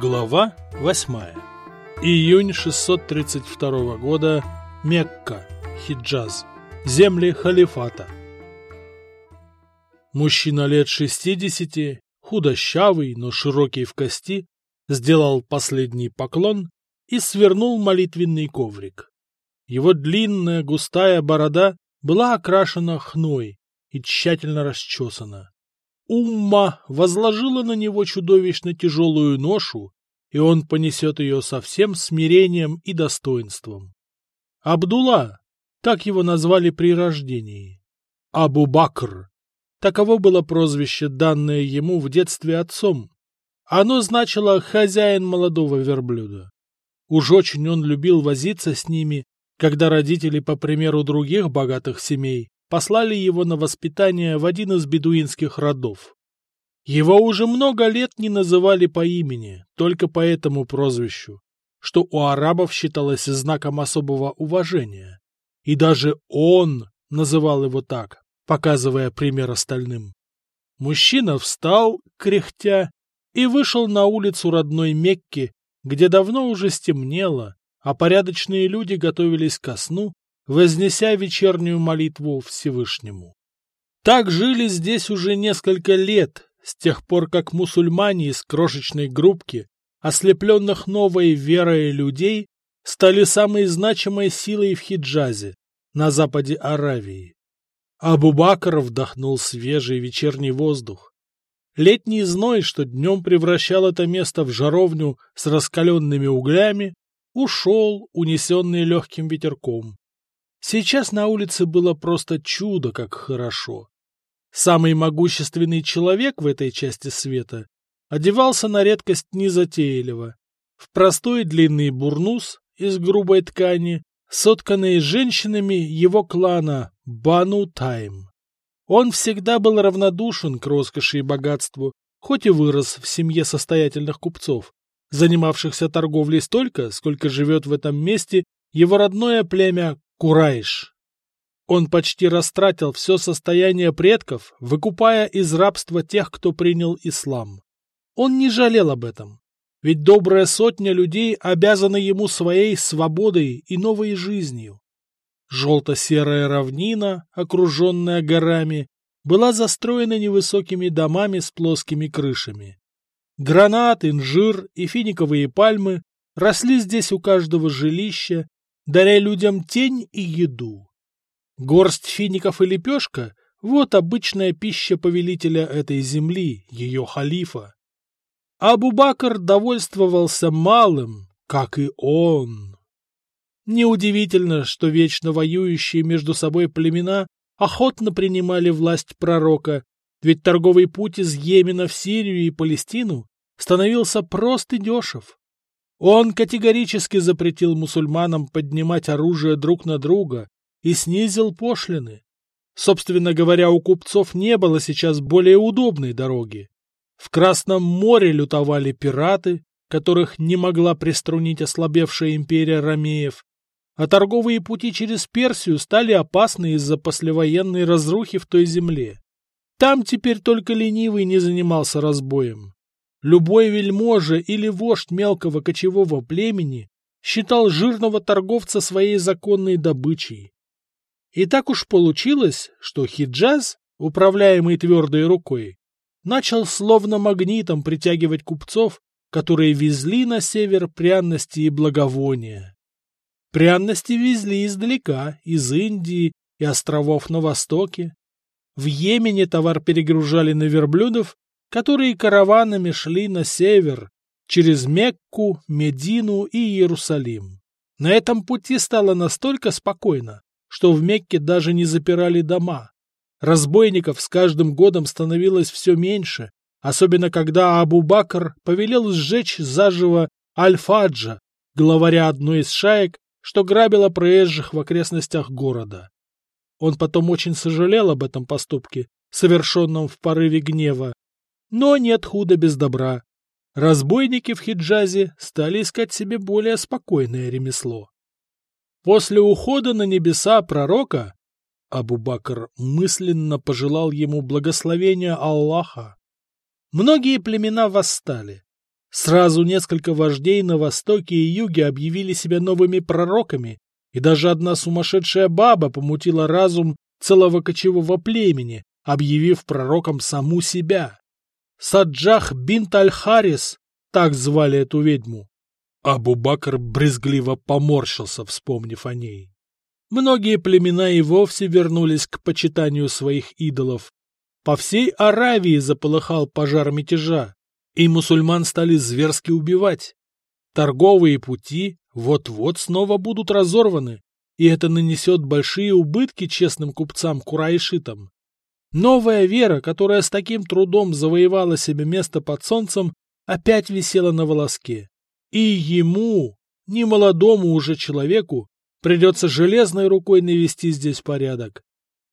Глава 8. Июнь 632 года. Мекка. Хиджаз. Земли халифата. Мужчина лет 60, худощавый, но широкий в кости, сделал последний поклон и свернул молитвенный коврик. Его длинная густая борода была окрашена хной и тщательно расчесана. Умма возложила на него чудовищно тяжелую ношу, и он понесет ее со всем смирением и достоинством. Абдулла, так его назвали при рождении. Абу-Бакр, таково было прозвище, данное ему в детстве отцом. Оно значило «хозяин молодого верблюда». Уж очень он любил возиться с ними, когда родители, по примеру других богатых семей, послали его на воспитание в один из бедуинских родов. Его уже много лет не называли по имени, только по этому прозвищу, что у арабов считалось знаком особого уважения. И даже он называл его так, показывая пример остальным. Мужчина встал, кряхтя, и вышел на улицу родной Мекки, где давно уже стемнело, а порядочные люди готовились ко сну, вознеся вечернюю молитву Всевышнему. Так жили здесь уже несколько лет, с тех пор как мусульмане из крошечной группки, ослепленных новой верой людей, стали самой значимой силой в Хиджазе, на западе Аравии. Абу-Бакр вдохнул свежий вечерний воздух. Летний зной, что днем превращал это место в жаровню с раскаленными углями, ушел, унесенный легким ветерком. Сейчас на улице было просто чудо, как хорошо. Самый могущественный человек в этой части света одевался на редкость незатейливо, в простой длинный бурнус из грубой ткани, сотканный женщинами его клана Бану Тайм. Он всегда был равнодушен к роскоши и богатству, хоть и вырос в семье состоятельных купцов, занимавшихся торговлей столько, сколько живет в этом месте его родное племя Курайш. Он почти растратил все состояние предков, выкупая из рабства тех, кто принял ислам. Он не жалел об этом, ведь добрая сотня людей обязана ему своей свободой и новой жизнью. Желто-серая равнина, окруженная горами, была застроена невысокими домами с плоскими крышами. Гранат, инжир и финиковые пальмы росли здесь у каждого жилища, даря людям тень и еду. Горсть фиников и лепешка — вот обычная пища повелителя этой земли, ее халифа. Абу-Бакр довольствовался малым, как и он. Неудивительно, что вечно воюющие между собой племена охотно принимали власть пророка, ведь торговый путь из Йемена в Сирию и Палестину становился прост и дешев. Он категорически запретил мусульманам поднимать оружие друг на друга и снизил пошлины. Собственно говоря, у купцов не было сейчас более удобной дороги. В Красном море лютовали пираты, которых не могла приструнить ослабевшая империя ромеев, а торговые пути через Персию стали опасны из-за послевоенной разрухи в той земле. Там теперь только ленивый не занимался разбоем. Любой вельможа или вождь мелкого кочевого племени считал жирного торговца своей законной добычей. И так уж получилось, что Хиджаз, управляемый твердой рукой, начал словно магнитом притягивать купцов, которые везли на север пряности и благовония. Пряности везли издалека, из Индии и островов на востоке. В Йемене товар перегружали на верблюдов которые караванами шли на север, через Мекку, Медину и Иерусалим. На этом пути стало настолько спокойно, что в Мекке даже не запирали дома. Разбойников с каждым годом становилось все меньше, особенно когда Абу-Бакр повелел сжечь заживо Аль-Фаджа, главаря одной из шаек, что грабила проезжих в окрестностях города. Он потом очень сожалел об этом поступке, совершенном в порыве гнева, но нет худа без добра. Разбойники в Хиджазе стали искать себе более спокойное ремесло. После ухода на небеса пророка Абу-Бакр мысленно пожелал ему благословения Аллаха. Многие племена восстали. Сразу несколько вождей на востоке и юге объявили себя новыми пророками, и даже одна сумасшедшая баба помутила разум целого кочевого племени, объявив пророком саму себя. Саджах бинт Аль-Харис, так звали эту ведьму. Абу-Бакр брезгливо поморщился, вспомнив о ней. Многие племена и вовсе вернулись к почитанию своих идолов. По всей Аравии заполыхал пожар мятежа, и мусульман стали зверски убивать. Торговые пути вот-вот снова будут разорваны, и это нанесет большие убытки честным купцам Курайшитам. Новая вера, которая с таким трудом завоевала себе место под солнцем, опять висела на волоске. И ему, немолодому уже человеку, придется железной рукой навести здесь порядок.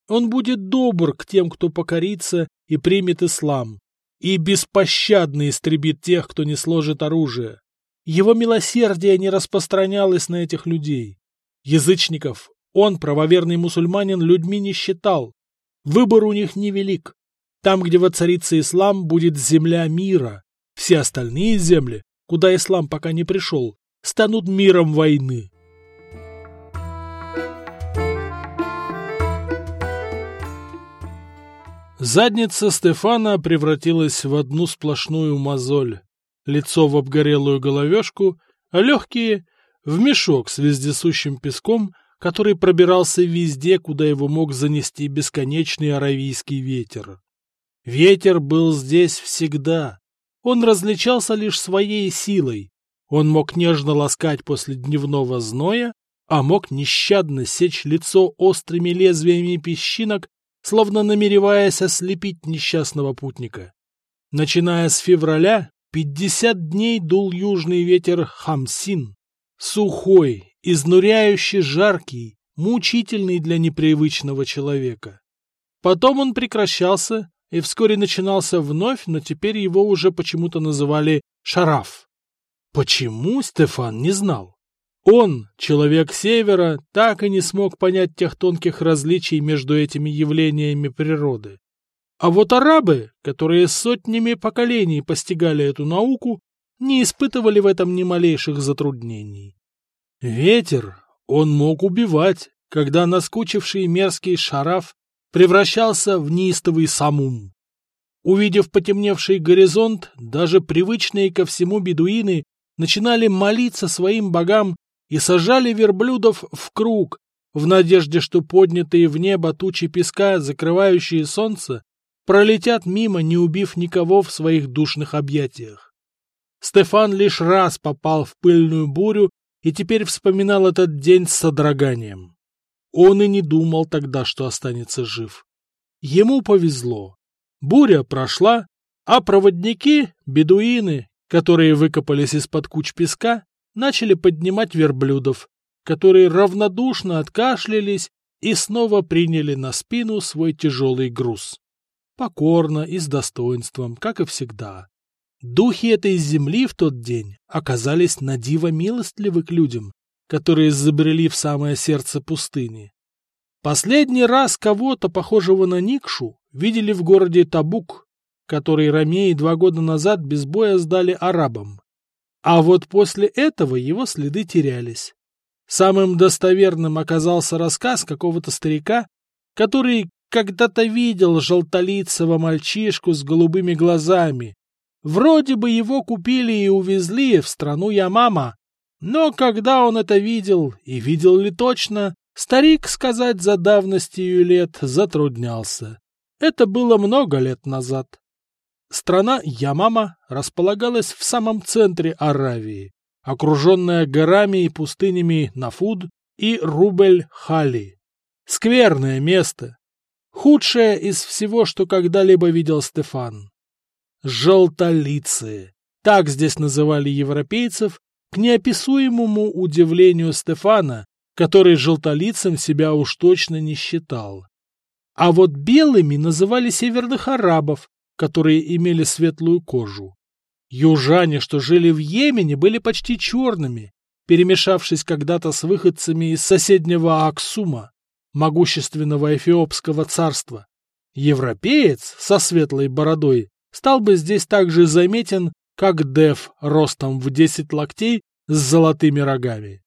Он будет добр к тем, кто покорится и примет ислам, и беспощадно истребит тех, кто не сложит оружие. Его милосердие не распространялось на этих людей. Язычников он, правоверный мусульманин, людьми не считал. Выбор у них невелик. Там, где воцарится ислам, будет земля мира. Все остальные земли, куда ислам пока не пришел, станут миром войны. Задница Стефана превратилась в одну сплошную мозоль, лицо в обгорелую головешку, а легкие — в мешок с вездесущим песком, который пробирался везде, куда его мог занести бесконечный аравийский ветер. Ветер был здесь всегда, он различался лишь своей силой. Он мог нежно ласкать после дневного зноя, а мог нещадно сечь лицо острыми лезвиями песчинок, словно намереваясь ослепить несчастного путника. Начиная с февраля, пятьдесят дней дул южный ветер Хамсин. Сухой, изнуряющий жаркий, мучительный для непривычного человека. Потом он прекращался, и вскоре начинался вновь, но теперь его уже почему-то называли Шараф. Почему Стефан не знал? Он, человек Севера, так и не смог понять тех тонких различий между этими явлениями природы. А вот арабы, которые сотнями поколений постигали эту науку, не испытывали в этом ни малейших затруднений. Ветер, он мог убивать, когда наскучивший мерзкий шараф превращался в неистовый самум. Увидев потемневший горизонт, даже привычные ко всему бедуины начинали молиться своим богам и сажали верблюдов в круг, в надежде, что поднятые в небо тучи песка, закрывающие солнце, пролетят мимо, не убив никого в своих душных объятиях. Стефан лишь раз попал в пыльную бурю и теперь вспоминал этот день с содроганием. Он и не думал тогда, что останется жив. Ему повезло. Буря прошла, а проводники, бедуины, которые выкопались из-под куч песка, начали поднимать верблюдов, которые равнодушно откашлялись и снова приняли на спину свой тяжелый груз. Покорно и с достоинством, как и всегда. Духи этой земли в тот день оказались на диво милостливы к людям, которые забрели в самое сердце пустыни. Последний раз кого-то, похожего на Никшу, видели в городе Табук, который ромеи два года назад без боя сдали арабам. А вот после этого его следы терялись. Самым достоверным оказался рассказ какого-то старика, который когда-то видел желтолицего мальчишку с голубыми глазами. Вроде бы его купили и увезли в страну Ямама, но когда он это видел, и видел ли точно, старик, сказать за давностью лет, затруднялся. Это было много лет назад. Страна Ямама располагалась в самом центре Аравии, окруженная горами и пустынями Нафуд и Рубель-Хали. Скверное место. Худшее из всего, что когда-либо видел Стефан. Желтолицые. Так здесь называли европейцев, к неописуемому удивлению Стефана, который желтолицем себя уж точно не считал. А вот белыми называли северных арабов, которые имели светлую кожу. Южане, что жили в Йемене, были почти черными, перемешавшись когда-то с выходцами из соседнего Аксума, могущественного эфиопского царства. Европеец со светлой бородой стал бы здесь так же заметен, как Дев ростом в 10 локтей с золотыми рогами.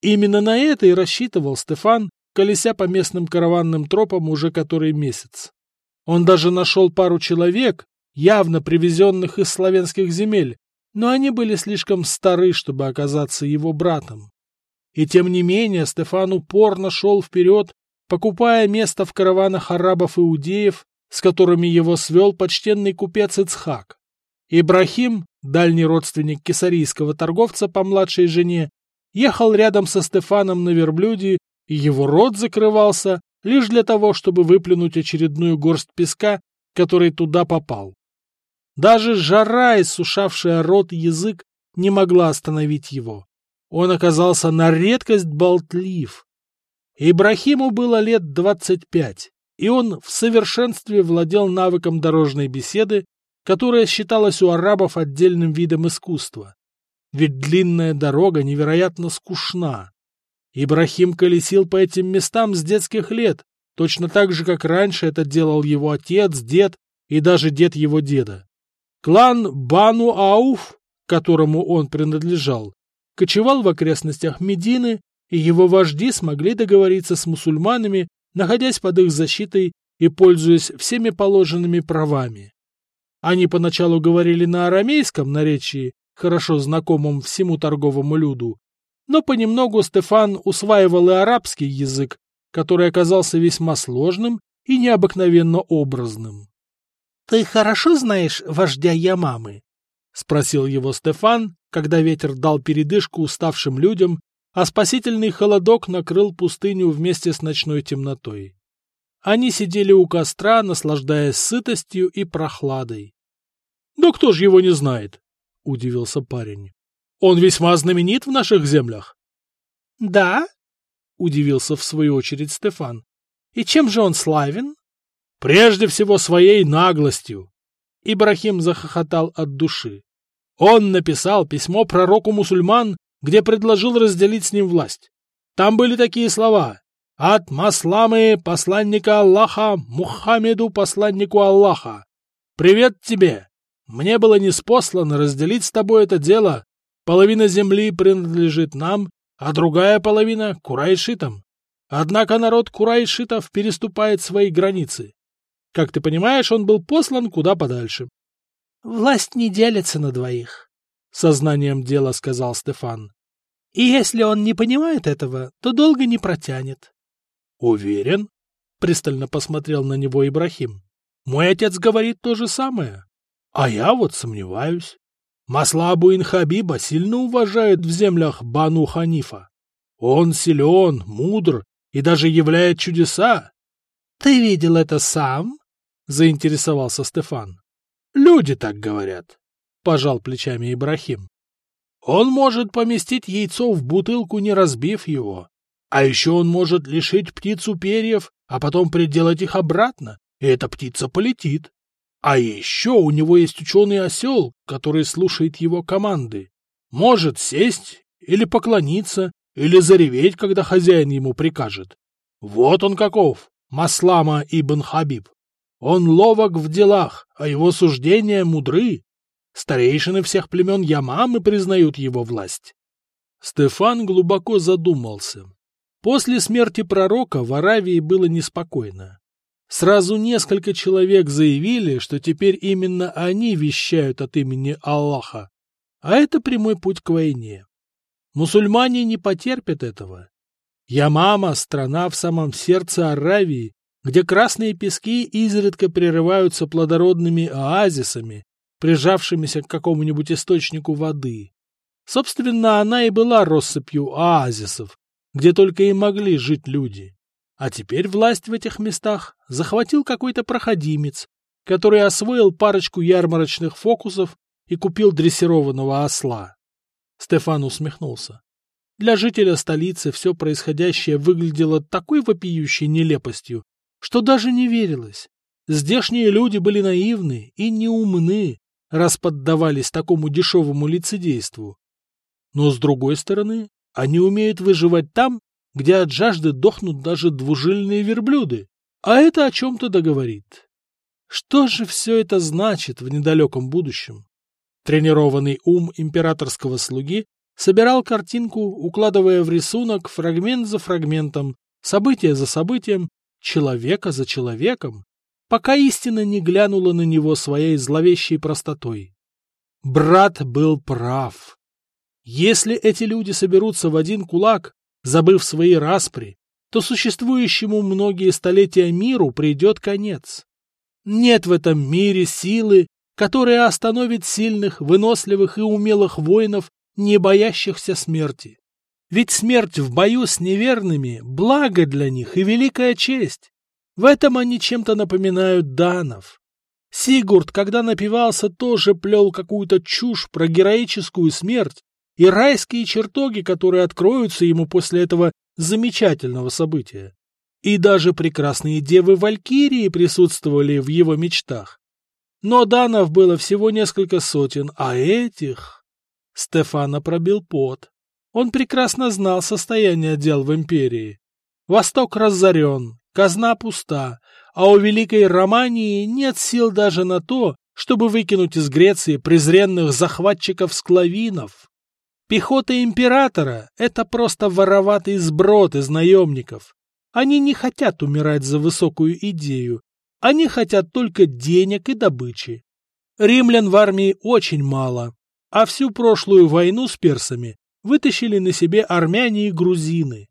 Именно на это и рассчитывал Стефан, колеся по местным караванным тропам уже который месяц. Он даже нашел пару человек, явно привезенных из славянских земель, но они были слишком стары, чтобы оказаться его братом. И тем не менее Стефан упорно шел вперед, покупая место в караванах арабов-иудеев, с которыми его свел почтенный купец Ицхак. Ибрахим, дальний родственник кесарийского торговца по младшей жене, ехал рядом со Стефаном на верблюде, и его рот закрывался лишь для того, чтобы выплюнуть очередную горсть песка, который туда попал. Даже жара, иссушавшая рот и язык, не могла остановить его. Он оказался на редкость болтлив. Ибрахиму было лет двадцать пять, и он в совершенстве владел навыком дорожной беседы, которая считалась у арабов отдельным видом искусства. Ведь длинная дорога невероятно скучна. Ибрахим колесил по этим местам с детских лет, точно так же, как раньше это делал его отец, дед и даже дед его деда. Клан Бану Ауф, которому он принадлежал, кочевал в окрестностях Медины, и его вожди смогли договориться с мусульманами, находясь под их защитой и пользуясь всеми положенными правами. Они поначалу говорили на арамейском наречии, хорошо знакомом всему торговому люду, но понемногу Стефан усваивал и арабский язык, который оказался весьма сложным и необыкновенно образным. «Ты хорошо знаешь вождя Ямамы?» — спросил его Стефан, когда ветер дал передышку уставшим людям, а спасительный холодок накрыл пустыню вместе с ночной темнотой. Они сидели у костра, наслаждаясь сытостью и прохладой. — Да кто ж его не знает? — удивился парень. — Он весьма знаменит в наших землях. — Да? — удивился в свою очередь Стефан. — И чем же он славен? Прежде всего своей наглостью. Ибрахим захохотал от души. Он написал письмо пророку мусульман, где предложил разделить с ним власть. Там были такие слова. «От Масламы, посланника Аллаха, Мухаммеду, посланнику Аллаха. Привет тебе! Мне было неспослано разделить с тобой это дело. Половина земли принадлежит нам, а другая половина — курайшитам. Однако народ курайшитов переступает свои границы. Как ты понимаешь, он был послан куда подальше. — Власть не делится на двоих, — сознанием дела сказал Стефан. — И если он не понимает этого, то долго не протянет. — Уверен? — пристально посмотрел на него Ибрахим. — Мой отец говорит то же самое. А я вот сомневаюсь. Маслабу Инхабиба сильно уважают в землях Бану Ханифа. Он силен, мудр и даже являет чудеса. — Ты видел это сам? — заинтересовался Стефан. «Люди так говорят», — пожал плечами Ибрахим. «Он может поместить яйцо в бутылку, не разбив его. А еще он может лишить птицу перьев, а потом приделать их обратно, и эта птица полетит. А еще у него есть ученый осел, который слушает его команды. Может сесть или поклониться, или зареветь, когда хозяин ему прикажет. Вот он каков, Маслама ибн Хабиб. Он ловок в делах, а его суждения мудры. Старейшины всех племен Ямамы признают его власть. Стефан глубоко задумался. После смерти пророка в Аравии было неспокойно. Сразу несколько человек заявили, что теперь именно они вещают от имени Аллаха, а это прямой путь к войне. Мусульмане не потерпят этого. Ямама – страна в самом сердце Аравии, где красные пески изредка прерываются плодородными оазисами, прижавшимися к какому-нибудь источнику воды. Собственно, она и была россыпью оазисов, где только и могли жить люди. А теперь власть в этих местах захватил какой-то проходимец, который освоил парочку ярмарочных фокусов и купил дрессированного осла. Стефан усмехнулся. Для жителя столицы все происходящее выглядело такой вопиющей нелепостью, что даже не верилось. Здешние люди были наивны и неумны, раз поддавались такому дешевому лицедейству. Но, с другой стороны, они умеют выживать там, где от жажды дохнут даже двужильные верблюды, а это о чем-то договорит. Что же все это значит в недалеком будущем? Тренированный ум императорского слуги собирал картинку, укладывая в рисунок фрагмент за фрагментом, событие за событием, человека за человеком, пока истина не глянула на него своей зловещей простотой. Брат был прав. Если эти люди соберутся в один кулак, забыв свои распри, то существующему многие столетия миру придет конец. Нет в этом мире силы, которая остановит сильных, выносливых и умелых воинов, не боящихся смерти. Ведь смерть в бою с неверными – благо для них и великая честь. В этом они чем-то напоминают данов. Сигурд, когда напивался, тоже плел какую-то чушь про героическую смерть и райские чертоги, которые откроются ему после этого замечательного события. И даже прекрасные девы Валькирии присутствовали в его мечтах. Но данов было всего несколько сотен, а этих... Стефана пробил пот. Он прекрасно знал состояние дел в империи. Восток разорен, казна пуста, а у Великой Романии нет сил даже на то, чтобы выкинуть из Греции презренных захватчиков-склавинов. Пехота императора — это просто вороватый сброд из наемников. Они не хотят умирать за высокую идею. Они хотят только денег и добычи. Римлян в армии очень мало, а всю прошлую войну с персами вытащили на себе армяне и грузины.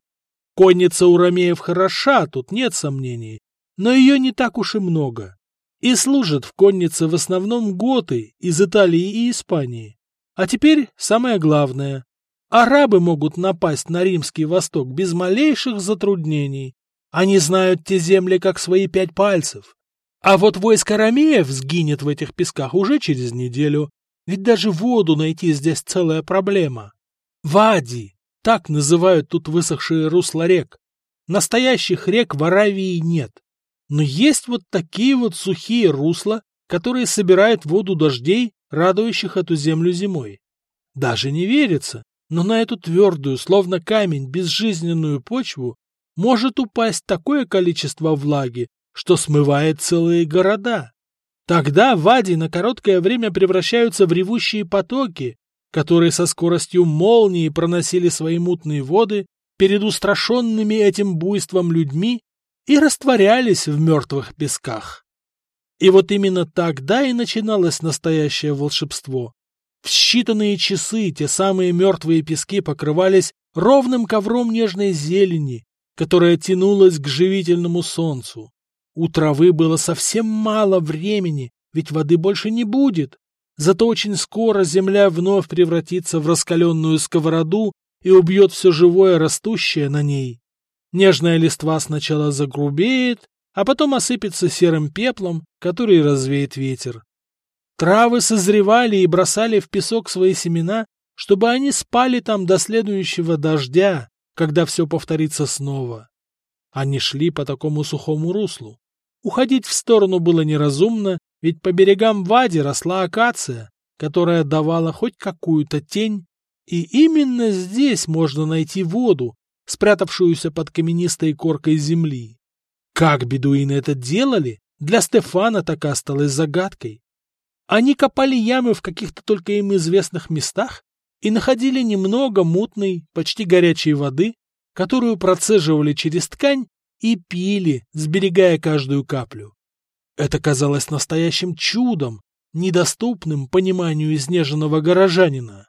Конница у ромеев хороша, тут нет сомнений, но ее не так уж и много. И служат в коннице в основном готы из Италии и Испании. А теперь самое главное. Арабы могут напасть на Римский Восток без малейших затруднений. Они знают те земли как свои пять пальцев. А вот войско Ромеев сгинет в этих песках уже через неделю. Ведь даже воду найти здесь целая проблема. Вади, так называют тут высохшие русла рек. Настоящих рек в Аравии нет. Но есть вот такие вот сухие русла, которые собирают воду дождей радующих эту землю зимой. Даже не верится, но на эту твердую, словно камень, безжизненную почву может упасть такое количество влаги, что смывает целые города. Тогда вади на короткое время превращаются в ревущие потоки, которые со скоростью молнии проносили свои мутные воды перед устрашенными этим буйством людьми и растворялись в мертвых песках. И вот именно тогда и начиналось настоящее волшебство. В считанные часы те самые мертвые пески покрывались ровным ковром нежной зелени, которая тянулась к живительному солнцу. У травы было совсем мало времени, ведь воды больше не будет. Зато очень скоро земля вновь превратится в раскаленную сковороду и убьет все живое растущее на ней. Нежная листва сначала загрубеет, а потом осыпется серым пеплом, который развеет ветер. Травы созревали и бросали в песок свои семена, чтобы они спали там до следующего дождя, когда все повторится снова. Они шли по такому сухому руслу. Уходить в сторону было неразумно, ведь по берегам Вади росла акация, которая давала хоть какую-то тень, и именно здесь можно найти воду, спрятавшуюся под каменистой коркой земли. Как бедуины это делали, для Стефана так и осталось загадкой. Они копали ямы в каких-то только им известных местах и находили немного мутной, почти горячей воды, которую процеживали через ткань и пили, сберегая каждую каплю. Это казалось настоящим чудом, недоступным пониманию изнеженного горожанина.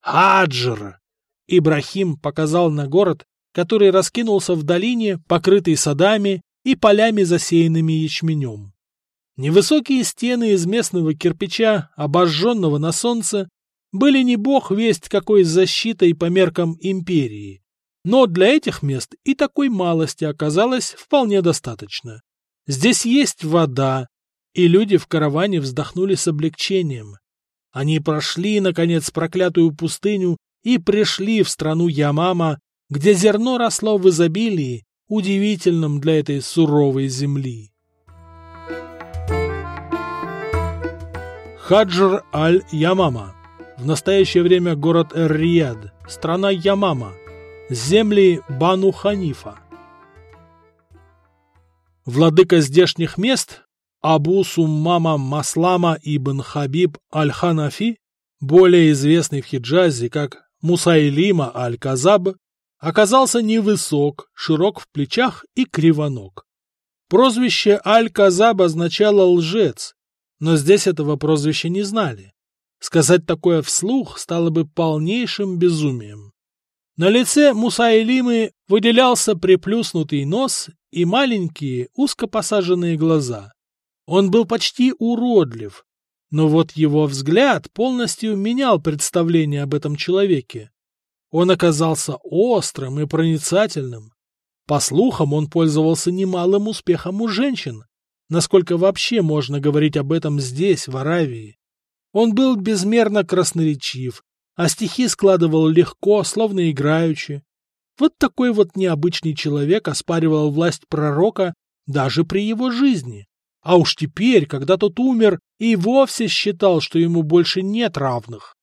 «Хаджр!» Ибрахим показал на город, который раскинулся в долине, покрытый садами и полями, засеянными ячменем. Невысокие стены из местного кирпича, обожженного на солнце, были не бог весть какой защитой по меркам империи. Но для этих мест и такой малости оказалось вполне достаточно. Здесь есть вода, и люди в караване вздохнули с облегчением. Они прошли, наконец, проклятую пустыню и пришли в страну Ямама, где зерно росло в изобилии, удивительном для этой суровой земли. Хаджр аль-Ямама. В настоящее время город Эр-Рияд, страна Ямама, земли Бану Ханифа. Владыка здешних мест Абу Суммама Маслама ибн Хабиб аль-Ханафи более известный в Хиджазе как Мусайлима Аль-Казаб, оказался невысок, широк в плечах и кривоног. Прозвище Аль-Казаб означало «лжец», но здесь этого прозвища не знали. Сказать такое вслух стало бы полнейшим безумием. На лице Мусайлимы выделялся приплюснутый нос и маленькие, узко посаженные глаза. Он был почти уродлив, но вот его взгляд полностью менял представление об этом человеке. Он оказался острым и проницательным. По слухам, он пользовался немалым успехом у женщин. Насколько вообще можно говорить об этом здесь, в Аравии? Он был безмерно красноречив, а стихи складывал легко, словно играючи. Вот такой вот необычный человек оспаривал власть пророка даже при его жизни. А уж теперь, когда тот умер, и вовсе считал, что ему больше нет равных.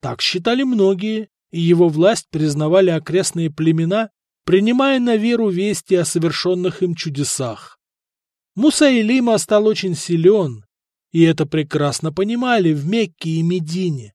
Так считали многие, и его власть признавали окрестные племена, принимая на веру вести о совершенных им чудесах. Мусаилима стал очень силен, и это прекрасно понимали в Мекке и Медине.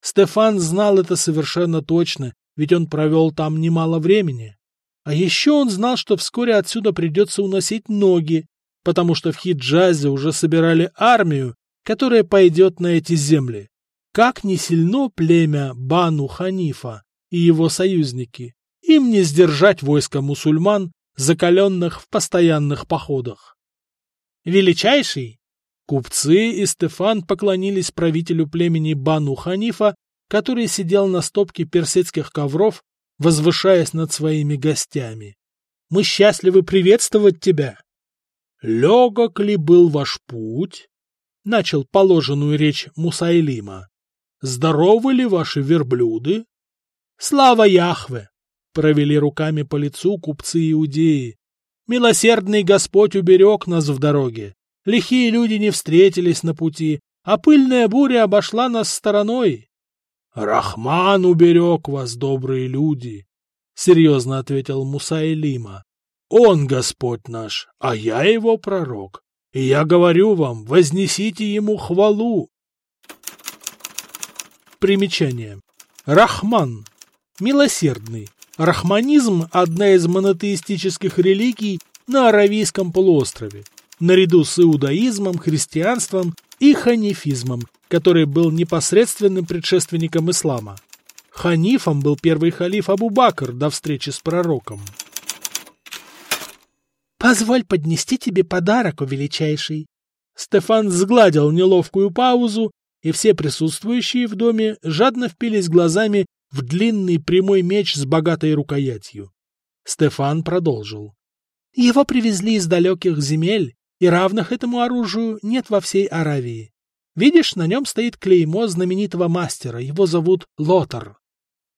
Стефан знал это совершенно точно, ведь он провел там немало времени. А еще он знал, что вскоре отсюда придется уносить ноги, потому что в Хиджазе уже собирали армию, которая пойдет на эти земли. Как не сильно племя Бану Ханифа и его союзники, им не сдержать войско мусульман, закаленных в постоянных походах. Величайший! Купцы и Стефан поклонились правителю племени Бану Ханифа, который сидел на стопке персидских ковров, возвышаясь над своими гостями. «Мы счастливы приветствовать тебя!» «Легок ли был ваш путь?» — начал положенную речь Мусайлима. «Здоровы ли ваши верблюды?» «Слава Яхве!» — провели руками по лицу купцы-иудеи. «Милосердный Господь уберег нас в дороге. Лихие люди не встретились на пути, а пыльная буря обошла нас стороной». «Рахман уберег вас, добрые люди!» — серьезно ответил Мусайлима. Он Господь наш, а я его пророк. И я говорю вам, вознесите ему хвалу. Примечание. Рахман. Милосердный. Рахманизм – одна из монотеистических религий на Аравийском полуострове, наряду с иудаизмом, христианством и ханифизмом, который был непосредственным предшественником ислама. Ханифом был первый халиф Абу Бакр до встречи с пророком. «Позволь поднести тебе подарок, о величайший!» Стефан сгладил неловкую паузу, и все присутствующие в доме жадно впились глазами в длинный прямой меч с богатой рукоятью. Стефан продолжил. «Его привезли из далеких земель, и равных этому оружию нет во всей Аравии. Видишь, на нем стоит клеймо знаменитого мастера, его зовут Лотар».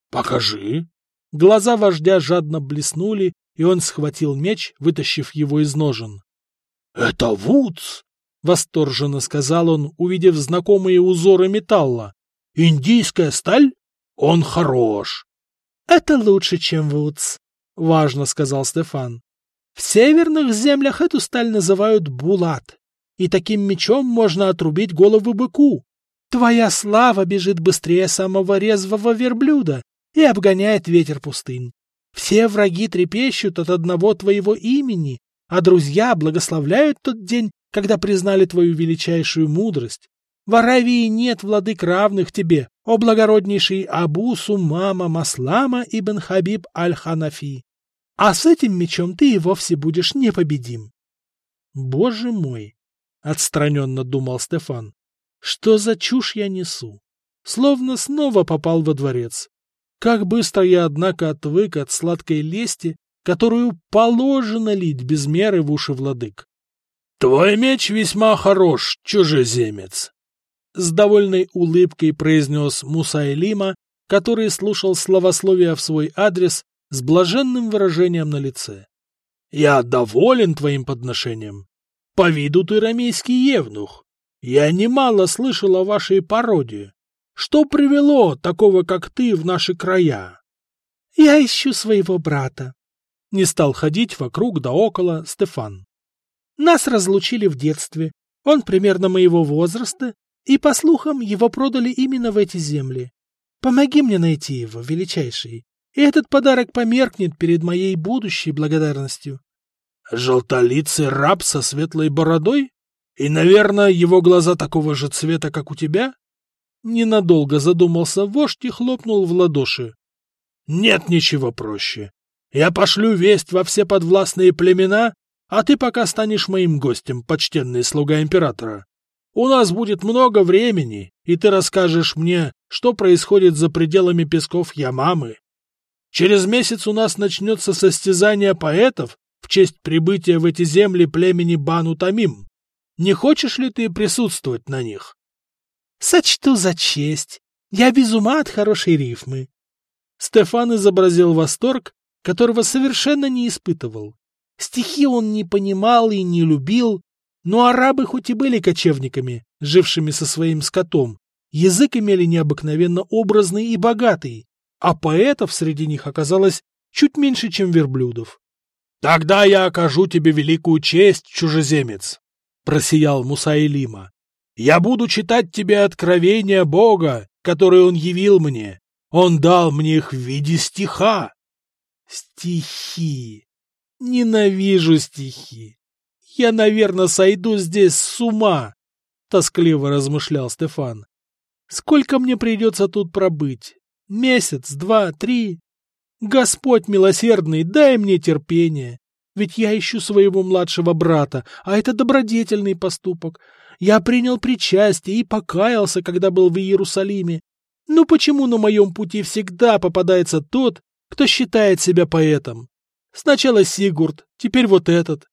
«Покажи». Глаза вождя жадно блеснули, и он схватил меч, вытащив его из ножен. — Это Вудс! — восторженно сказал он, увидев знакомые узоры металла. — Индийская сталь? Он хорош! — Это лучше, чем Вудс, — важно сказал Стефан. — В северных землях эту сталь называют булат, и таким мечом можно отрубить голову быку. Твоя слава бежит быстрее самого резвого верблюда и обгоняет ветер пустынь. Все враги трепещут от одного твоего имени, а друзья благословляют тот день, когда признали твою величайшую мудрость. В Аравии нет владык равных тебе, о благороднейший Абу Сумама Маслама ибн Хабиб аль-Ханафи. А с этим мечом ты и вовсе будешь непобедим. Боже мой! — отстраненно думал Стефан. Что за чушь я несу? Словно снова попал во дворец. Как быстро я, однако, отвык от сладкой лести, которую положено лить без меры в уши владык. — Твой меч весьма хорош, чужеземец! — с довольной улыбкой произнес Мусайлима, который слушал словословия в свой адрес с блаженным выражением на лице. — Я доволен твоим подношением. По виду ты рамейский евнух. Я немало слышал о вашей породе. Что привело такого, как ты, в наши края? Я ищу своего брата. Не стал ходить вокруг да около Стефан. Нас разлучили в детстве. Он примерно моего возраста, И, по слухам, его продали именно в эти земли. Помоги мне найти его, величайший, и этот подарок померкнет перед моей будущей благодарностью. Желтолицый раб со светлой бородой? И, наверное, его глаза такого же цвета, как у тебя? Ненадолго задумался вождь и хлопнул в ладоши. Нет ничего проще. Я пошлю весть во все подвластные племена, а ты пока станешь моим гостем, почтенный слуга императора. У нас будет много времени, и ты расскажешь мне, что происходит за пределами песков Ямамы. Через месяц у нас начнется состязание поэтов в честь прибытия в эти земли племени Бану Тамим. Не хочешь ли ты присутствовать на них? Сочту за честь. Я без ума от хорошей рифмы. Стефан изобразил восторг, которого совершенно не испытывал. Стихи он не понимал и не любил, но арабы хоть и были кочевниками, жившими со своим скотом, язык имели необыкновенно образный и богатый, а поэтов среди них оказалось чуть меньше, чем верблюдов. «Тогда я окажу тебе великую честь, чужеземец!» — просиял Мусаилима. «Я буду читать тебе откровения Бога, которые он явил мне. Он дал мне их в виде стиха». «Стихи! Ненавижу стихи! Я, наверное, сойду здесь с ума!» — тоскливо размышлял Стефан. «Сколько мне придется тут пробыть? Месяц, два, три? Господь милосердный, дай мне терпение. Ведь я ищу своего младшего брата, а это добродетельный поступок. Я принял причастие и покаялся, когда был в Иерусалиме. Ну почему на моем пути всегда попадается тот, кто считает себя поэтом? Сначала Сигурд, теперь вот этот.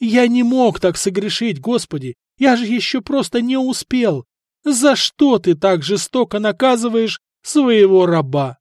Я не мог так согрешить, Господи, я же еще просто не успел. За что ты так жестоко наказываешь своего раба?